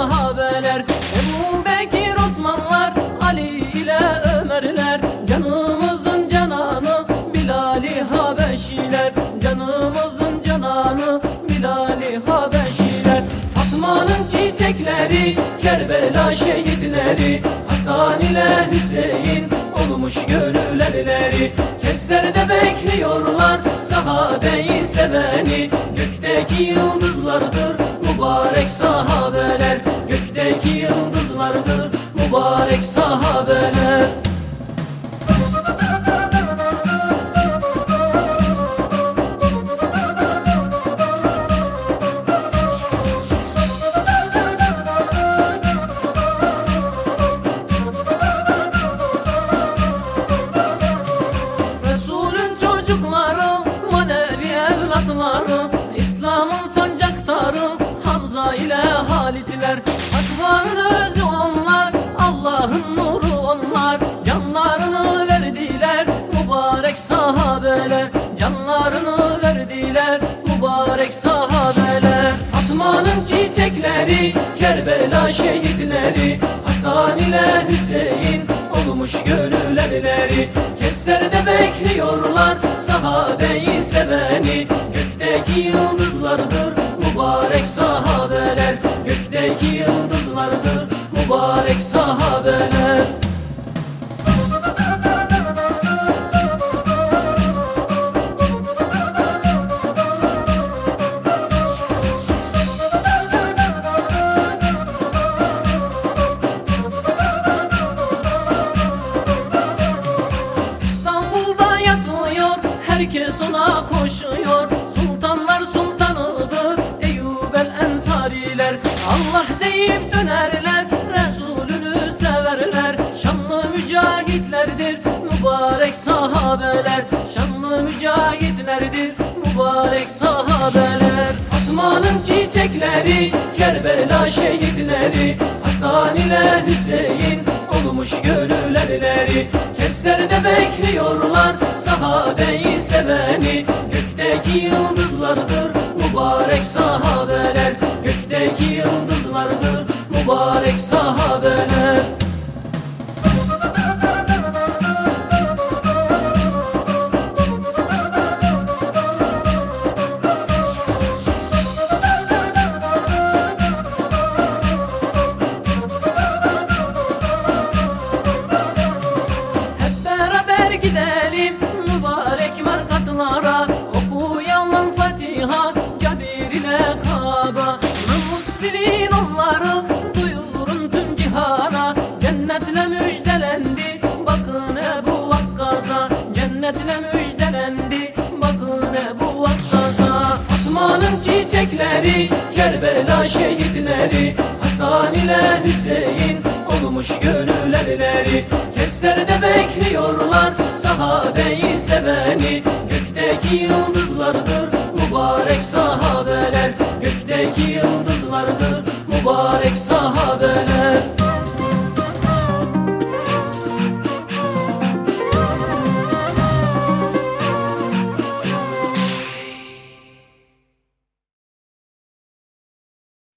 sahabeler Ebu Bekir Osmanlar Ali ile Ömerler. Canımızın cananı Bilal-i Habeşiler. Canımızın cananı Bilal-i Habeşiler. Fatma'nın çiçekleri Kerbela şehitleri. Hasan ile Hüseyin Olmuş gönüllerleri. Kevser'de bekliyorlar Sahabeyi seveni. Gökteki yıldızlardır mübarek sahabeler. Gökteki yıldızlardır mübarek sahabeler mübarek sahabeler Fatma'nın çiçekleri, Kerbela şehitleri Hasan ile Hüseyin olmuş gönül erleri Kevser'de bekliyorlar sahabeyi seveni. Gökteki yıldızlardır mübarek sahabeler. Gökteki yıldızlardır mübarek sahabeler herkes ona koşuyor. Sultanlar sultanıdır. Eyyub el Ensariler Allah deyip dönerler Resulünü severler. Şanlı mücahitlerdir mübarek sahabeler. Şanlı mücahitlerdir mübarek sahabeler. Fatma'nın çiçekleri Kerbela şehitleri. Hasan ile Hüseyin olmuş gönül erleri Kevser'de bekliyorlar sahabeyi seveni Gökteki yıldızlardır mübarek sahabeler. Gökteki yıldızlardır mübarek sahabeler gidelim mübarek markatlara. Okuyalım Fatiha Cabir ile Kaba Namus bilin onları duyurun tüm cihana. Cennetle müjdelendi bakın Ebu Vakkas'a Cennetle müjdelendi bakın Ebu Vakkas'a Fatma'nın çiçekleri Kerbela şehitleri. Hasan ile Hüseyin olmuş gönül erleri Kevser'de bekliyorlar sahabeyi seveni Gökteki yıldızlardır mübarek sahabeler. Gökteki yıldızlardır mübarek sahabeler.